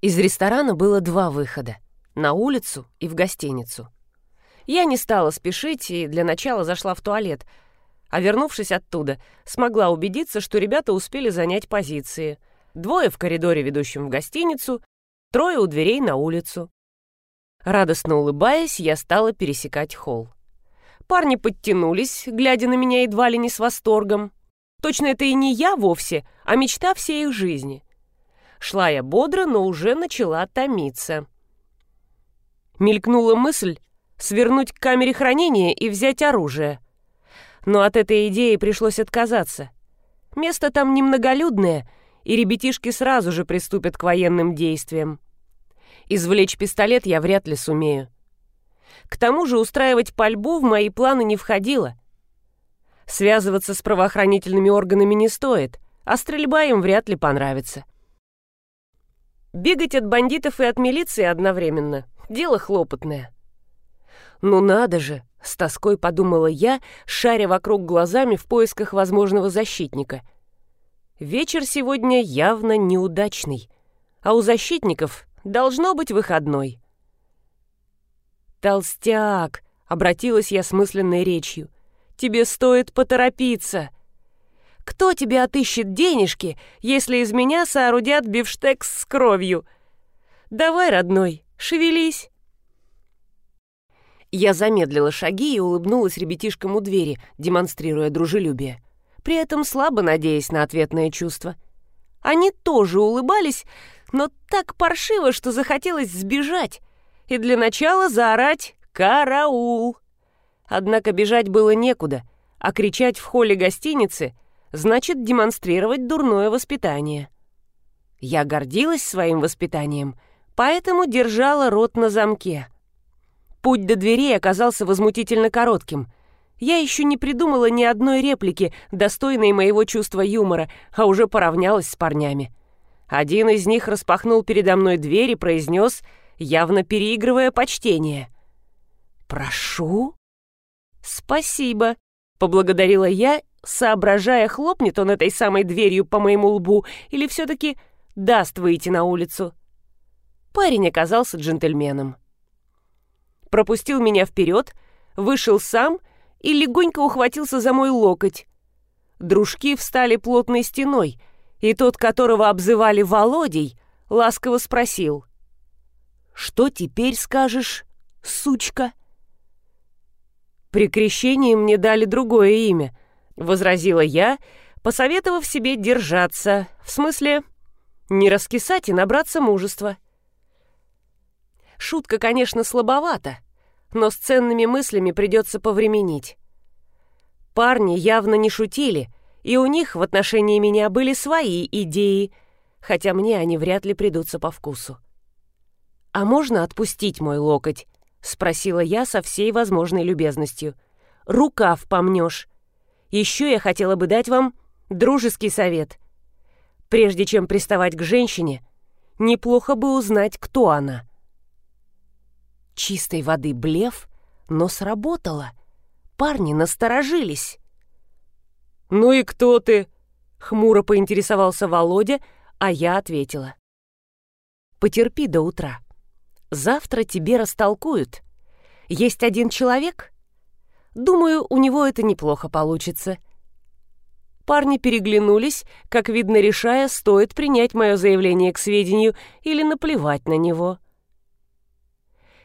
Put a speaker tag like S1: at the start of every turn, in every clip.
S1: Из ресторана было два выхода — на улицу и в гостиницу. Я не стала спешить и для начала зашла в туалет, а вернувшись оттуда, смогла убедиться, что ребята успели занять позиции. Двое в коридоре, ведущем в гостиницу, трое у дверей на улицу. Радостно улыбаясь, я стала пересекать холл. Парни подтянулись, глядя на меня едва ли не с восторгом. Точно это и не я вовсе, а мечта всей их жизни. Шла я бодро, но уже начала томиться. Мелькнула мысль свернуть к камере хранения и взять оружие. Но от этой идеи пришлось отказаться. Место там немноголюдное, и ребятишки сразу же приступят к военным действиям. Извлечь пистолет я вряд ли сумею. К тому же устраивать пальбу в мои планы не входило. Связываться с правоохранительными органами не стоит, а стрельба им вряд ли понравится. Бегать от бандитов и от милиции одновременно — дело хлопотное. «Ну надо же!» — с тоской подумала я, шаря вокруг глазами в поисках возможного защитника. Вечер сегодня явно неудачный, а у защитников должно быть выходной. «Толстяк!» — обратилась я с мысленной речью. «Тебе стоит поторопиться!» Кто тебе отыщет денежки, если из меня соорудят бифштекс с кровью? Давай, родной, шевелись. Я замедлила шаги и улыбнулась ребятишкам у двери, демонстрируя дружелюбие, при этом слабо надеясь на ответное чувство. Они тоже улыбались, но так паршиво, что захотелось сбежать и для начала заорать «Караул!». Однако бежать было некуда, а кричать в холле гостиницы — значит демонстрировать дурное воспитание. Я гордилась своим воспитанием, поэтому держала рот на замке. Путь до дверей оказался возмутительно коротким. Я еще не придумала ни одной реплики, достойной моего чувства юмора, а уже поравнялась с парнями. Один из них распахнул передо мной дверь и произнес, явно переигрывая почтение. «Прошу?» «Спасибо», — поблагодарила я соображая, хлопнет он этой самой дверью по моему лбу или все-таки даст выйти на улицу. Парень оказался джентльменом. Пропустил меня вперед, вышел сам и легонько ухватился за мой локоть. Дружки встали плотной стеной, и тот, которого обзывали Володей, ласково спросил. «Что теперь скажешь, сучка?» При крещении мне дали другое имя — возразила я, посоветовав себе держаться, в смысле не раскисать и набраться мужества. Шутка, конечно, слабовата, но с ценными мыслями придется повременить. Парни явно не шутили, и у них в отношении меня были свои идеи, хотя мне они вряд ли придутся по вкусу. «А можно отпустить мой локоть?» — спросила я со всей возможной любезностью. «Рукав помнешь. Еще я хотела бы дать вам дружеский совет. Прежде чем приставать к женщине, неплохо бы узнать, кто она. Чистой воды блеф, но сработало. Парни насторожились. «Ну и кто ты?» — хмуро поинтересовался Володя, а я ответила. «Потерпи до утра. Завтра тебе растолкуют. Есть один человек, Думаю, у него это неплохо получится. Парни переглянулись, как видно, решая, стоит принять мое заявление к сведению или наплевать на него.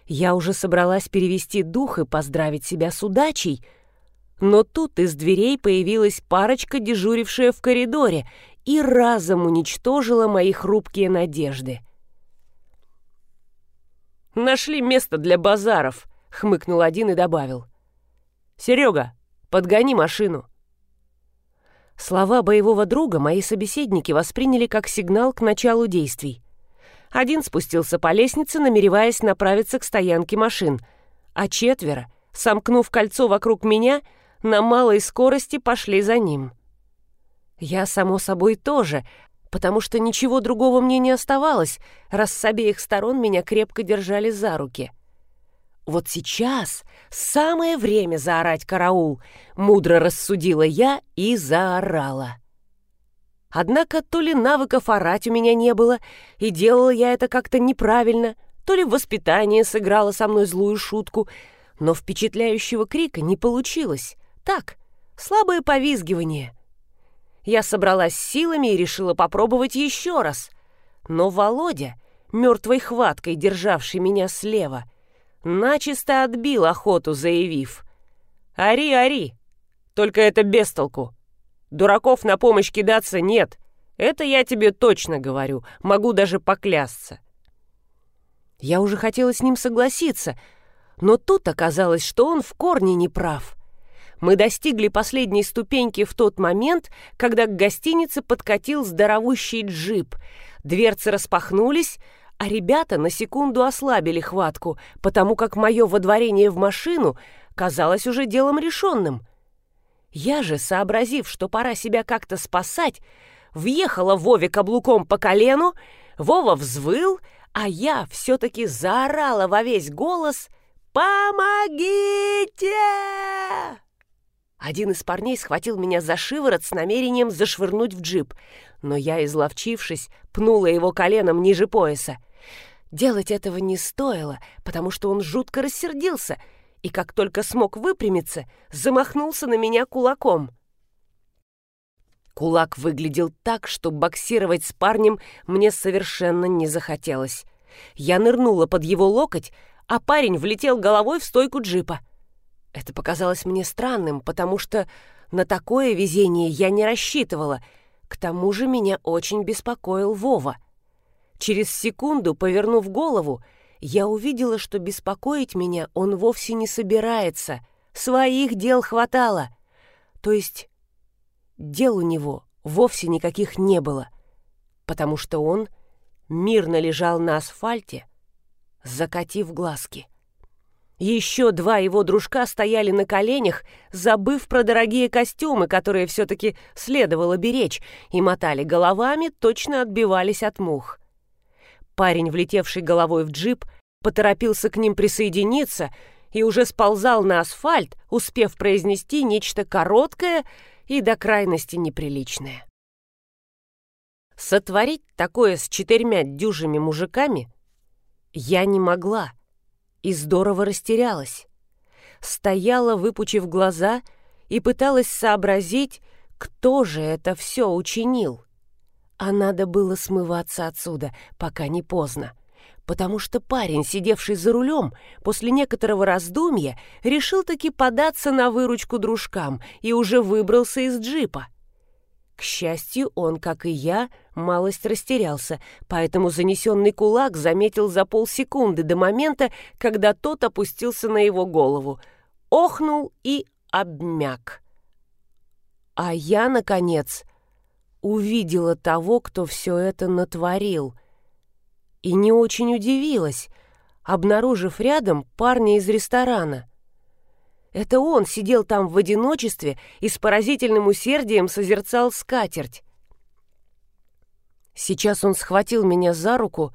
S1: Я уже собралась перевести дух и поздравить себя с удачей, но тут из дверей появилась парочка, дежурившая в коридоре, и разом уничтожила мои хрупкие надежды. «Нашли место для базаров», — хмыкнул один и добавил. «Серега, подгони машину!» Слова боевого друга мои собеседники восприняли как сигнал к началу действий. Один спустился по лестнице, намереваясь направиться к стоянке машин, а четверо, сомкнув кольцо вокруг меня, на малой скорости пошли за ним. Я, само собой, тоже, потому что ничего другого мне не оставалось, раз с обеих сторон меня крепко держали за руки — вот сейчас самое время заорать караул, мудро рассудила я и заорала. Однако то ли навыков орать у меня не было, и делала я это как-то неправильно, то ли воспитание сыграло со мной злую шутку, но впечатляющего крика не получилось. Так, слабое повизгивание. Я собралась силами и решила попробовать еще раз. Но Володя, мертвой хваткой державший меня слева, начисто отбил охоту, заявив «Ори, ори! Только это без толку. Дураков на помощь кидаться нет. Это я тебе точно говорю, могу даже поклясться». Я уже хотела с ним согласиться, но тут оказалось, что он в корне не прав. Мы достигли последней ступеньки в тот момент, когда к гостинице подкатил здоровущий джип. Дверцы распахнулись, а ребята на секунду ослабили хватку, потому как мое водворение в машину казалось уже делом решенным. Я же, сообразив, что пора себя как-то спасать, въехала Вове каблуком по колену, Вова взвыл, а я все-таки заорала во весь голос «Помогите!» Один из парней схватил меня за шиворот с намерением зашвырнуть в джип, но я, изловчившись, пнула его коленом ниже пояса. Делать этого не стоило, потому что он жутко рассердился и, как только смог выпрямиться, замахнулся на меня кулаком. Кулак выглядел так, что боксировать с парнем мне совершенно не захотелось. Я нырнула под его локоть, а парень влетел головой в стойку джипа — это показалось мне странным, потому что на такое везение я не рассчитывала. К тому же меня очень беспокоил Вова. Через секунду, повернув голову, я увидела, что беспокоить меня он вовсе не собирается. Своих дел хватало. То есть дел у него вовсе никаких не было, потому что он мирно лежал на асфальте, закатив глазки. Еще два его дружка стояли на коленях, забыв про дорогие костюмы, которые все-таки следовало беречь, и мотали головами, точно отбивались от мух. Парень, влетевший головой в джип, поторопился к ним присоединиться и уже сползал на асфальт, успев произнести нечто короткое и до крайности неприличное. Сотворить такое с четырьмя дюжими мужиками я не могла — и здорово растерялась. Стояла, выпучив глаза, и пыталась сообразить, кто же это все учинил. А надо было смываться отсюда, пока не поздно, потому что парень, сидевший за рулем, после некоторого раздумья решил таки податься на выручку дружкам и уже выбрался из джипа. К счастью, он, как и я, малость растерялся, поэтому занесенный кулак заметил за полсекунды до момента, когда тот опустился на его голову, охнул и обмяк. А я, наконец, увидела того, кто все это натворил. И не очень удивилась, обнаружив рядом парня из ресторана — это он сидел там в одиночестве и с поразительным усердием созерцал скатерть. Сейчас он схватил меня за руку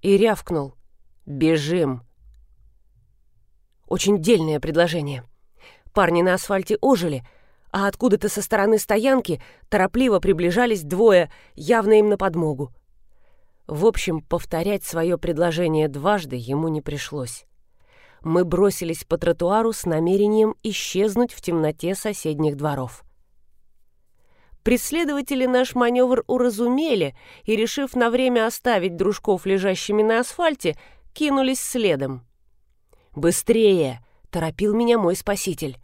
S1: и рявкнул. «Бежим!» Очень дельное предложение. Парни на асфальте ожили, а откуда-то со стороны стоянки торопливо приближались двое, явно им на подмогу. В общем, повторять свое предложение дважды ему не пришлось мы бросились по тротуару с намерением исчезнуть в темноте соседних дворов. Преследователи наш маневр уразумели и, решив на время оставить дружков лежащими на асфальте, кинулись следом. «Быстрее!» — торопил меня мой спаситель.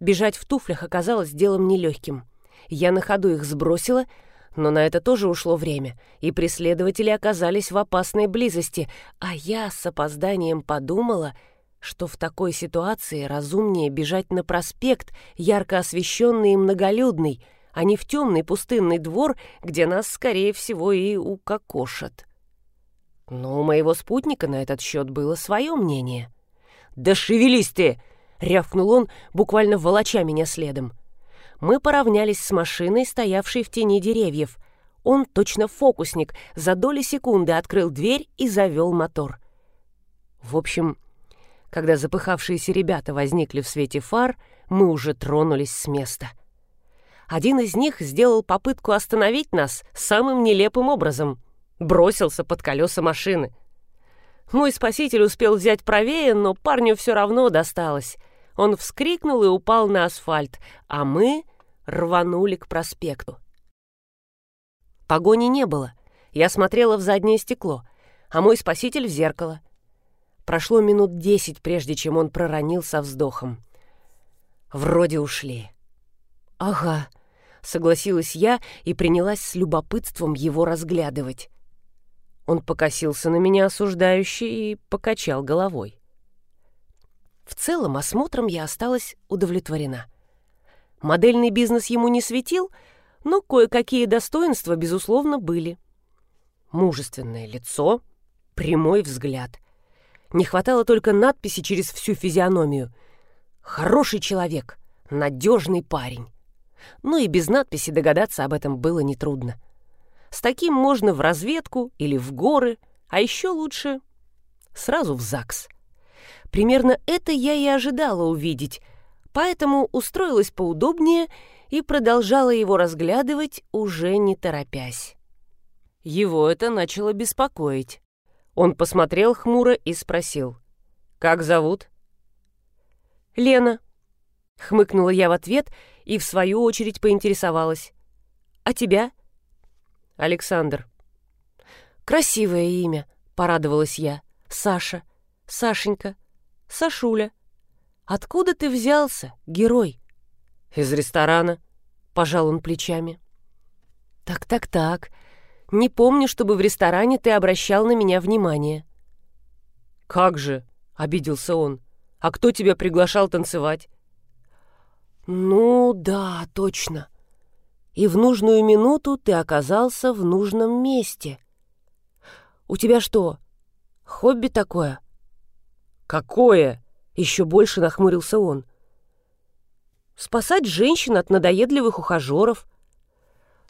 S1: Бежать в туфлях оказалось делом нелегким. Я на ходу их сбросила, но на это тоже ушло время, и преследователи оказались в опасной близости, а я с опозданием подумала — что в такой ситуации разумнее бежать на проспект, ярко освещенный и многолюдный, а не в темный пустынный двор, где нас, скорее всего, и укокошат. Но у моего спутника на этот счет было свое мнение. «Да шевелись ты!» — рявкнул он, буквально волоча меня следом. Мы поравнялись с машиной, стоявшей в тени деревьев. Он, точно фокусник, за доли секунды открыл дверь и завел мотор. В общем, когда запыхавшиеся ребята возникли в свете фар, мы уже тронулись с места. один из них сделал попытку остановить нас самым нелепым образом. Бросился под колеса машины. Мой спаситель успел взять правее, но парню все равно досталось. Он вскрикнул и упал на асфальт, а мы рванули к проспекту. Погони не было. Я смотрела в заднее стекло, а мой спаситель в зеркало. Прошло минут десять, прежде чем он проронил со вздохом. Вроде ушли. «Ага», — согласилась я и принялась с любопытством его разглядывать. Он покосился на меня осуждающе и покачал головой. В целом осмотром я осталась удовлетворена. Модельный бизнес ему не светил, но кое-какие достоинства, безусловно, были. Мужественное лицо, прямой взгляд. Не хватало только надписи через всю физиономию. «Хороший человек, надежный парень». Ну и без надписи догадаться об этом было нетрудно. С таким можно в разведку или в горы, а еще лучше сразу в ЗАГС. Примерно это я и ожидала увидеть, поэтому устроилась поудобнее и продолжала его разглядывать, уже не торопясь. Его это начало беспокоить. Он посмотрел хмуро и спросил. «Как зовут?» «Лена», — хмыкнула я в ответ и в свою очередь поинтересовалась. «А тебя?» «Александр». «Красивое имя», — порадовалась я. «Саша, Сашенька, Сашуля. Откуда ты взялся, герой?» «Из ресторана», — пожал он плечами. «Так-так-так. Не помню, чтобы в ресторане ты обращал на меня внимание». «Как же?» — обиделся он. «А кто тебя приглашал танцевать?» «Ну да, точно. И в нужную минуту ты оказался в нужном месте. У тебя что, хобби такое?» «Какое?» — еще больше нахмурился он. «Спасать женщин от надоедливых ухажеров».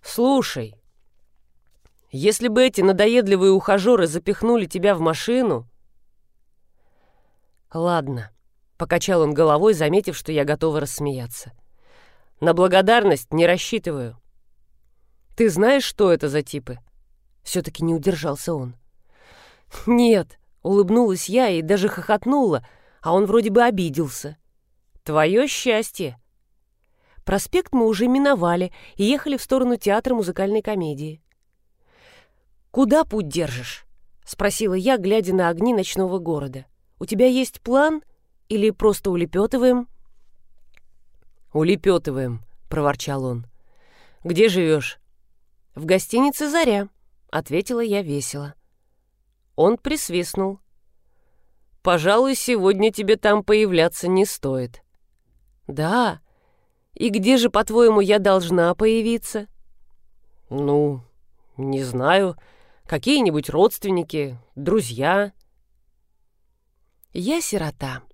S1: «Слушай, если бы эти надоедливые ухажеры запихнули тебя в машину...» «Ладно», Покачал он головой, заметив, что я готова рассмеяться. «На благодарность не рассчитываю». «Ты знаешь, что это за типы?» Все-таки не удержался он. «Нет», — улыбнулась я и даже хохотнула, а он вроде бы обиделся. «Твое счастье!» Проспект мы уже миновали и ехали в сторону театра музыкальной комедии. «Куда путь держишь?» — спросила я, глядя на огни ночного города. «У тебя есть план или просто улепетываем?» «Улепетываем», — проворчал он. «Где живешь?» «В гостинице «Заря», — ответила я весело. Он присвистнул. «Пожалуй, сегодня тебе там появляться не стоит». «Да? И где же, по-твоему, я должна появиться?» «Ну, не знаю. Какие-нибудь родственники, друзья». «Я сирота»,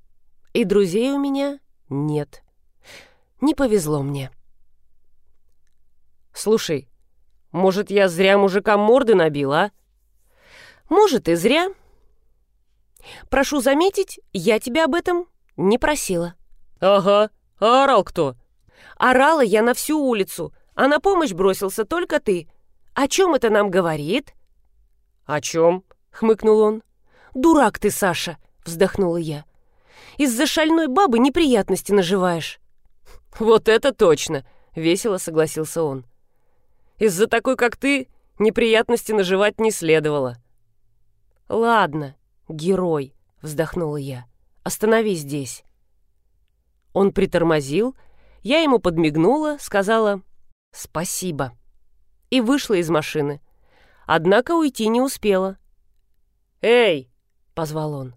S1: и друзей у меня нет. Не повезло мне. Слушай, может, я зря мужикам морды набил, а? Может, и зря. Прошу заметить, я тебя об этом не просила. Ага, а орал кто? Орала я на всю улицу, а на помощь бросился только ты. О чем это нам говорит? О чем? хмыкнул он. Дурак ты, Саша, вздохнула я. Из-за шальной бабы неприятности наживаешь». «Вот это точно!» — весело согласился он. «Из-за такой, как ты, неприятности наживать не следовало». «Ладно, герой», — вздохнула я. «Останови здесь». Он притормозил, я ему подмигнула, сказала «спасибо» и вышла из машины. Однако уйти не успела. «Эй!» — позвал он.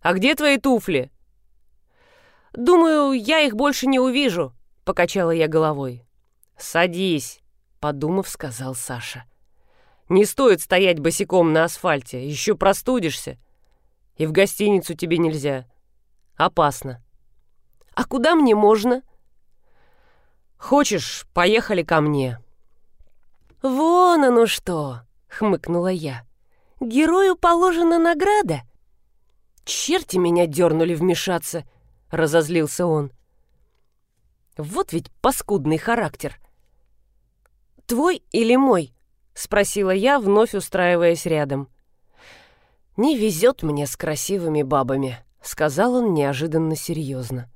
S1: «А где твои туфли?» «Думаю, я их больше не увижу», — покачала я головой. «Садись», — подумав, сказал Саша. «Не стоит стоять босиком на асфальте, еще простудишься. И в гостиницу тебе нельзя. Опасно». «А куда мне можно?» «Хочешь, поехали ко мне». «Вон оно что!» — хмыкнула я. «Герою положена награда». «Черти меня дернули вмешаться!» — разозлился он. «Вот ведь паскудный характер. «Твой или мой?» — спросила я, вновь устраиваясь рядом. «Не везет мне с красивыми бабами», — сказал он неожиданно серьезно.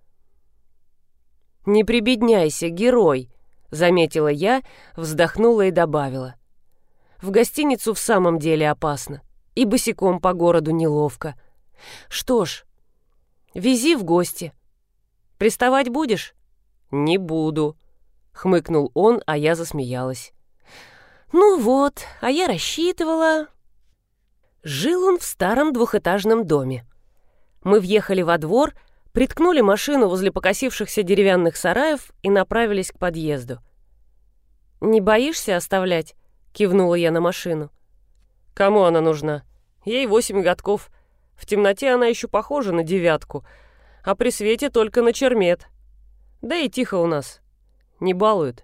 S1: «Не прибедняйся, герой», — заметила я, вздохнула и добавила. «В гостиницу в самом деле опасно, и босиком по городу неловко. Что ж, вези в гости. Приставать будешь?» «Не буду», Хмыкнул он, а я засмеялась. «Ну вот, а я рассчитывала...» Жил он в старом двухэтажном доме. Мы въехали во двор, приткнули машину возле покосившихся деревянных сараев и направились к подъезду. «Не боишься оставлять?» — кивнула я на машину. «Кому она нужна? Ей восемь годков. В темноте она еще похожа на девятку, а при свете только на чермет. Да и тихо у нас, не балуют.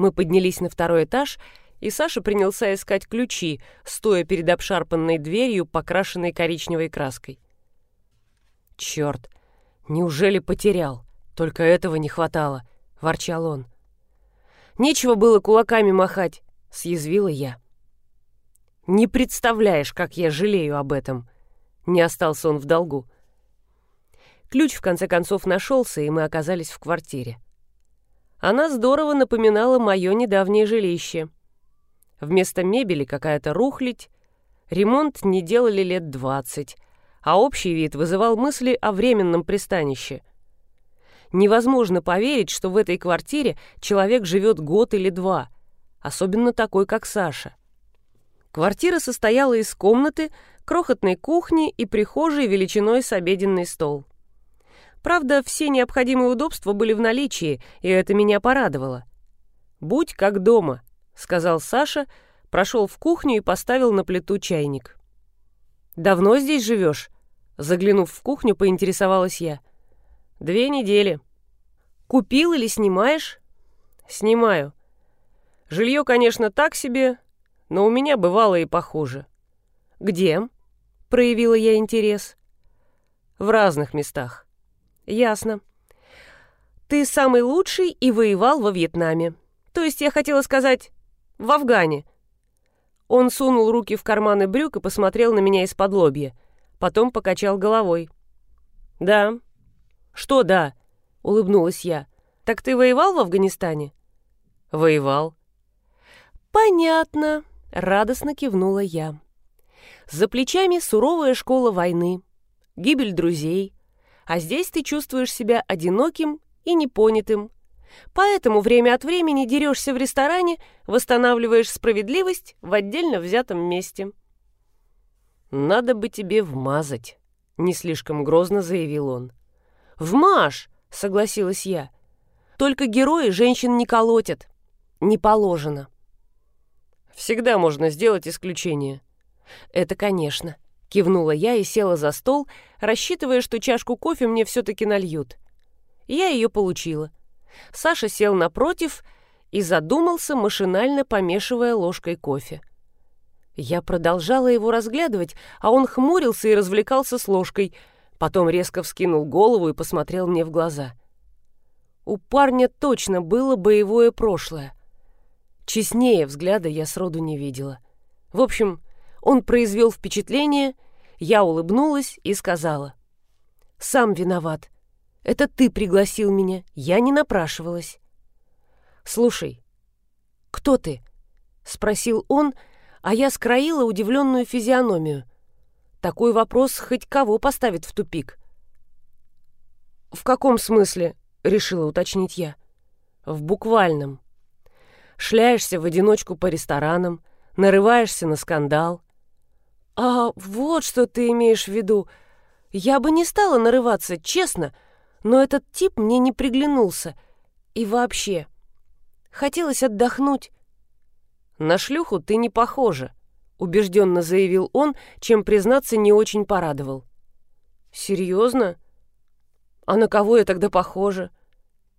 S1: Мы поднялись на второй этаж, и Саша принялся искать ключи, стоя перед обшарпанной дверью, покрашенной коричневой краской. «Черт! Неужели потерял? Только этого не хватало!» — ворчал он. «Нечего было кулаками махать!» — съязвила я. «Не представляешь, как я жалею об этом!» Не остался он в долгу. Ключ, в конце концов, нашелся, и мы оказались в квартире. Она здорово напоминала мое недавнее жилище. Вместо мебели какая-то рухлядь, ремонт не делали лет двадцать, а общий вид вызывал мысли о временном пристанище. Невозможно поверить, что в этой квартире человек живет год или два, особенно такой, как Саша. Квартира состояла из комнаты, крохотной кухни и прихожей величиной с обеденный стол. Правда, все необходимые удобства были в наличии, и это меня порадовало. «Будь как дома», — сказал Саша, прошел в кухню и поставил на плиту чайник. «Давно здесь живешь?» Заглянув в кухню, поинтересовалась я. «Две недели». «Купил или снимаешь?» «Снимаю. Жилье, конечно, так себе, но у меня бывало и похуже». «Где?» — проявила я интерес. «В разных местах. «Ясно. Ты самый лучший и воевал во Вьетнаме. То есть я хотела сказать, в Афгане». Он сунул руки в карманы брюк и посмотрел на меня из-под лобья. Потом покачал головой. «Да». «Что «да»?» — улыбнулась я. «Так ты воевал в Афганистане?» «Воевал». «Понятно», — радостно кивнула я. За плечами суровая школа войны, гибель друзей, а здесь ты чувствуешь себя одиноким и непонятым. Поэтому время от времени дерешься в ресторане, восстанавливаешь справедливость в отдельно взятом месте. «Надо бы тебе вмазать», — не слишком грозно заявил он. «Вмажь!» — согласилась я. «Только герои женщин не колотят. Не положено». «Всегда можно сделать исключение». «Это, конечно. Кивнула я и села за стол, рассчитывая, что чашку кофе мне все-таки нальют. Я ее получила. Саша сел напротив и задумался, машинально помешивая ложкой кофе. Я продолжала его разглядывать, а он хмурился и развлекался с ложкой, потом резко вскинул голову и посмотрел мне в глаза. У парня точно было боевое прошлое. Честнее взгляда я сроду не видела. В общем, он произвел впечатление, я улыбнулась и сказала. «Сам виноват. Это ты пригласил меня, я не напрашивалась». «Слушай, кто ты?» — спросил он, а я скроила удивленную физиономию. Такой вопрос хоть кого поставит в тупик. «В каком смысле?» — решила уточнить я. «В буквальном. Шляешься в одиночку по ресторанам, нарываешься на скандал, «А вот что ты имеешь в виду. Я бы не стала нарываться, честно, но этот тип мне не приглянулся. И вообще, хотелось отдохнуть». «На шлюху ты не похожа», — убежденно заявил он, чем, признаться, не очень порадовал. «Серьезно? А на кого я тогда похожа?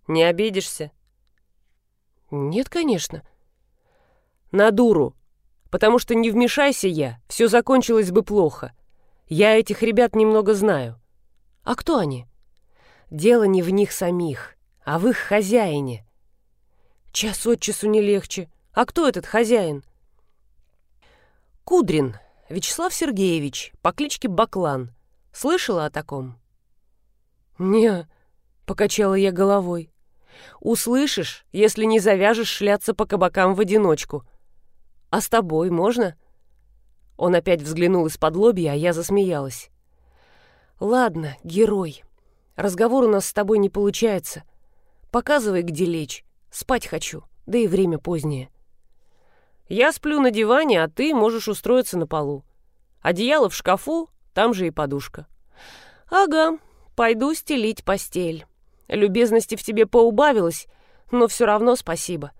S1: Не обидишься?» «Нет, конечно». «На дуру», потому что не вмешайся я, все закончилось бы плохо. Я этих ребят немного знаю. А кто они? Дело не в них самих, а в их хозяине. Час от часу не легче, А кто этот хозяин?» «Кудрин Вячеслав Сергеевич по кличке Баклан. Слышала о таком?» «Не», — покачала я головой. «Услышишь, если не завяжешь шляться по кабакам в одиночку. А с тобой можно?» Он опять взглянул из-под лобья, а я засмеялась. «Ладно, герой. Разговор у нас с тобой не получается. Показывай, где лечь. Спать хочу, да и время позднее». «Я сплю на диване, а ты можешь устроиться на полу. Одеяло в шкафу, там же и подушка». «Ага, пойду стелить постель. Любезности в тебе поубавилось, но все равно спасибо».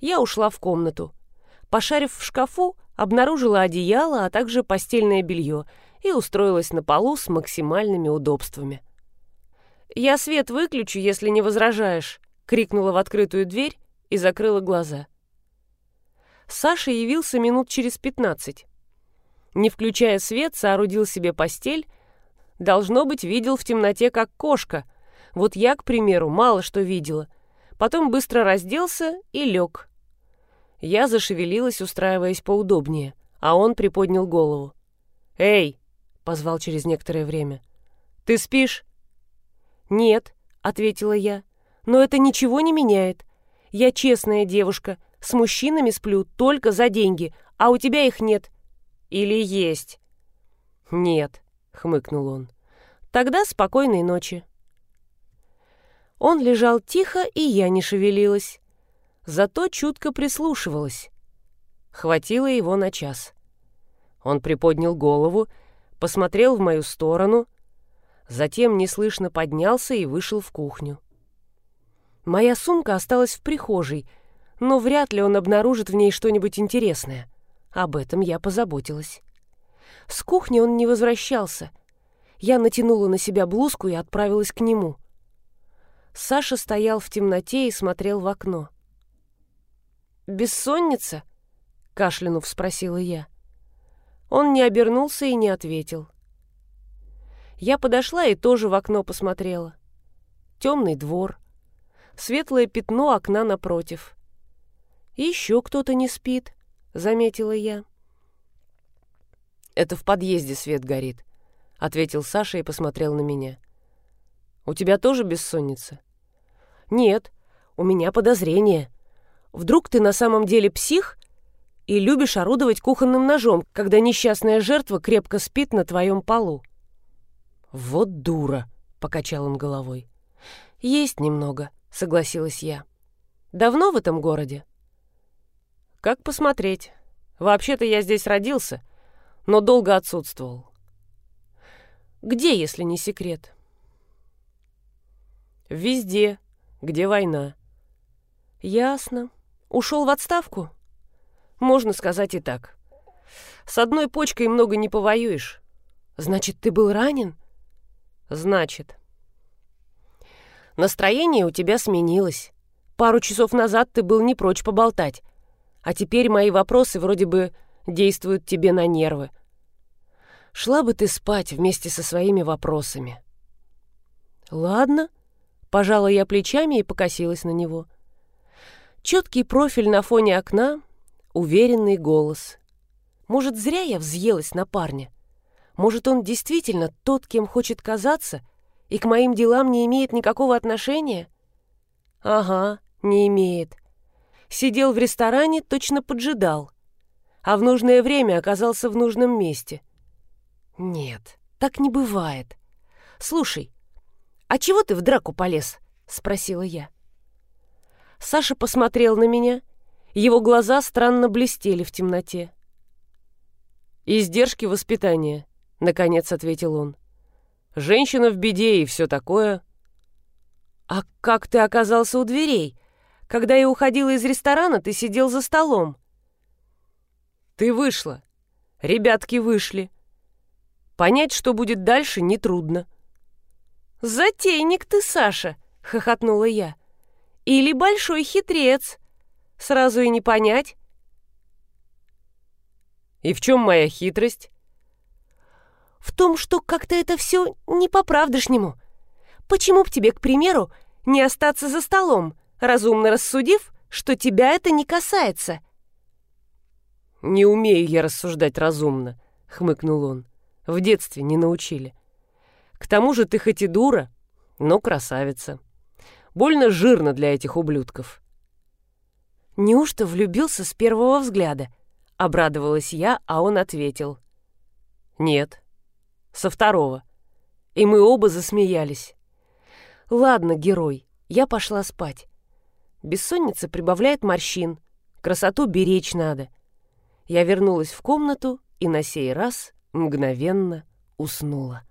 S1: Я ушла в комнату. Пошарив в шкафу, обнаружила одеяло, а также постельное белье и устроилась на полу с максимальными удобствами. «Я свет выключу, если не возражаешь», — крикнула в открытую дверь и закрыла глаза. Саша явился минут через пятнадцать. Не включая свет, соорудил себе постель. Должно быть, видел в темноте, как кошка. Вот я, к примеру, мало что видела. Потом быстро разделся и лег, я зашевелилась, устраиваясь поудобнее, а он приподнял голову. «Эй!» — позвал через некоторое время. «Ты спишь?» «Нет», — ответила я, — «но это ничего не меняет. Я честная девушка, с мужчинами сплю только за деньги, а у тебя их нет. Или есть?» «Нет», — хмыкнул он. «Тогда спокойной ночи». Он лежал тихо, и я не шевелилась зато чутко прислушивалась. Хватило его на час. Он приподнял голову, посмотрел в мою сторону, затем неслышно поднялся и вышел в кухню. Моя сумка осталась в прихожей, но вряд ли он обнаружит в ней что-нибудь интересное. Об этом я позаботилась. С кухни он не возвращался. Я натянула на себя блузку и отправилась к нему. Саша стоял в темноте и смотрел в окно. «Бессонница?» — кашлянув спросила я. Он не обернулся и не ответил. Я подошла и тоже в окно посмотрела. Темный двор, светлое пятно окна напротив. «Еще кто-то не спит», — заметила я. «Это в подъезде свет горит», — ответил Саша и посмотрел на меня. «У тебя тоже бессонница?» «Нет, у меня подозрение», Вдруг ты на самом деле псих и любишь орудовать кухонным ножом, когда несчастная жертва крепко спит на твоем полу?» «Вот дура!» — покачал он головой. «Есть немного», — согласилась я. «Давно в этом городе?» «Как посмотреть. Вообще-то я здесь родился, но долго отсутствовал». «Где, если не секрет?» «Везде, где война». «Ясно. Ушел в отставку? Можно сказать и так. С одной почкой много не повоюешь. Значит, ты был ранен? Значит. Настроение у тебя сменилось. Пару часов назад ты был не прочь поболтать. А теперь мои вопросы вроде бы действуют тебе на нервы. Шла бы ты спать вместе со своими вопросами. Ладно. Пожала я плечами и покосилась на него. — Четкий профиль на фоне окна, уверенный голос. Может, зря я взъелась на парня? Может, он действительно тот, кем хочет казаться, и к моим делам не имеет никакого отношения? Ага, не имеет. Сидел в ресторане, точно поджидал. А в нужное время оказался в нужном месте. Нет, так не бывает. Слушай, а чего ты в драку полез? Спросила я. Саша посмотрел на меня. Его глаза странно блестели в темноте. «Издержки воспитания», — наконец ответил он. «Женщина в беде и все такое». «А как ты оказался у дверей? Когда я уходила из ресторана, ты сидел за столом». «Ты вышла. Ребятки вышли. Понять, что будет дальше, нетрудно». «Затейник ты, Саша!» — хохотнула я. Или большой хитрец. Сразу и не понять. И в чем моя хитрость? В том, что как-то это все не по-правдышнему. Почему б тебе, к примеру, не остаться за столом, разумно рассудив, что тебя это не касается».
S2: «Не умею я рассуждать разумно», — хмыкнул он. «В детстве не научили. К тому же ты хоть и дура, но красавица. Больно жирно для этих ублюдков».
S1: «Неужто влюбился с первого взгляда?» — обрадовалась я, а он ответил.
S2: «Нет, со второго». И мы оба засмеялись.
S1: «Ладно, герой, я пошла спать. Бессонница прибавляет морщин, красоту беречь надо». Я вернулась в комнату и на сей раз мгновенно уснула.